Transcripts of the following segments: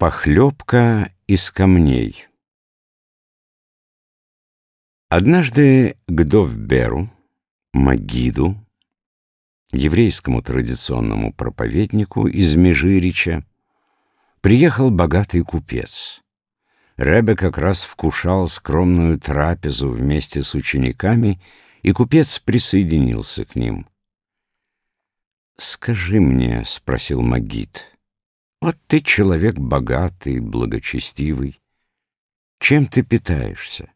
Похлебка из камней Однажды к Довберу, Магиду, еврейскому традиционному проповеднику из Межирича, приехал богатый купец. Ребе как раз вкушал скромную трапезу вместе с учениками, и купец присоединился к ним. «Скажи мне», — спросил Магид, — вот ты человек богатый, благочестивый. Чем ты питаешься?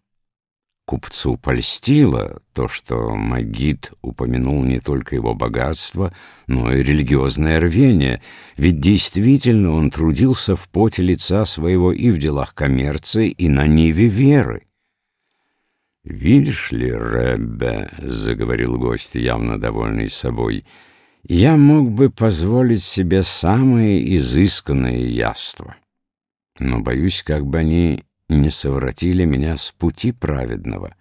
Купцу польстило то, что Магид упомянул не только его богатство, но и религиозное рвение, ведь действительно он трудился в поте лица своего и в делах коммерции, и на ниве веры. «Видишь ли, Реббе», — заговорил гость, явно довольный собой, — я мог бы позволить себе самые изысканные яства. Но боюсь, как бы они не совратили меня с пути праведного.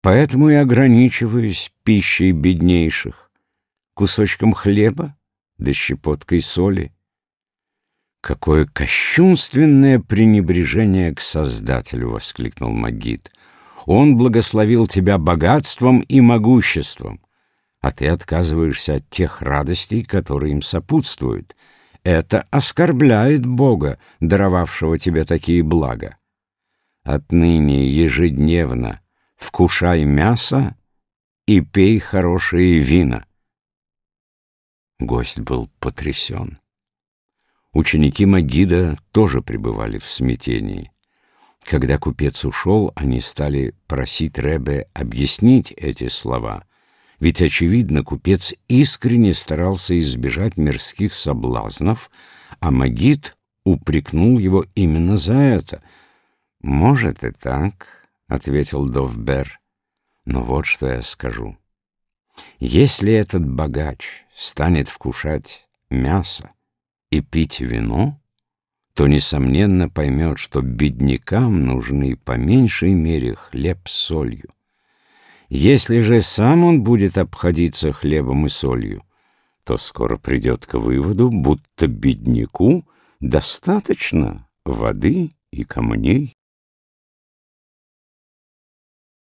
Поэтому и ограничиваюсь пищей беднейших, кусочком хлеба да щепоткой соли. «Какое кощунственное пренебрежение к Создателю!» — воскликнул Магид. «Он благословил тебя богатством и могуществом а ты отказываешься от тех радостей, которые им сопутствуют. Это оскорбляет Бога, даровавшего тебе такие блага. Отныне ежедневно вкушай мясо и пей хорошие вина. Гость был потрясен. Ученики Магида тоже пребывали в смятении. Когда купец ушел, они стали просить Ребе объяснить эти слова — ведь, очевидно, купец искренне старался избежать мирских соблазнов, а Магид упрекнул его именно за это. «Может и так», — ответил Довбер, — «но вот что я скажу. Если этот богач станет вкушать мясо и пить вино, то, несомненно, поймет, что беднякам нужны по меньшей мере хлеб с солью. Если же сам он будет обходиться хлебом и солью, то скоро придет к выводу, будто бедняку достаточно воды и камней.